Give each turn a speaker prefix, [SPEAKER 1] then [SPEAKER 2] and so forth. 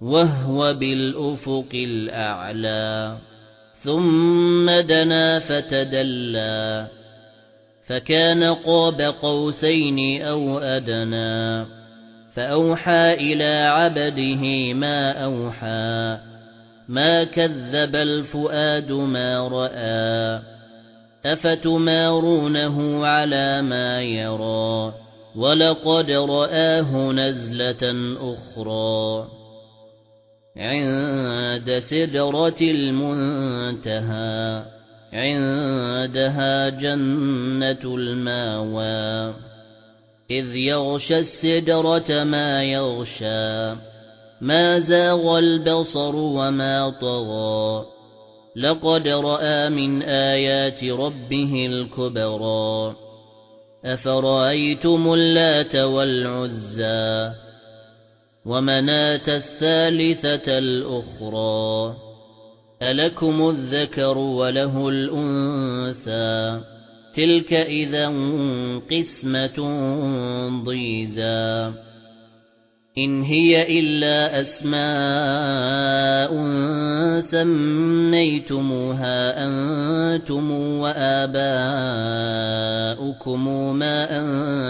[SPEAKER 1] وهو بالأفق الأعلى. ثم دنا فتدلى. فكان قاب قوسين أو أدنى. فأوحى إلى عبده ما أوحى. ما كذب الفؤاد ما رأى. أفتمارونه على ما يرى؟ ولقد رآه نزلة أخرى. عند سدرة المنتهى عندها جنة المأوى. إذ يغشى السدرة ما يغشى ما زاغ البصر وما طغى. لقد رأى من آيات ربه الكبرى. أفرأيتم اللات والعزى؟ ومناة الثالثة الأخرى ألكم الذكر وله الأنثى تلك إذا قسمة ضيزى. إن هي إلا أسماء سميتموها أنتم وآباؤكم ما